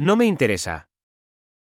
No me interesa.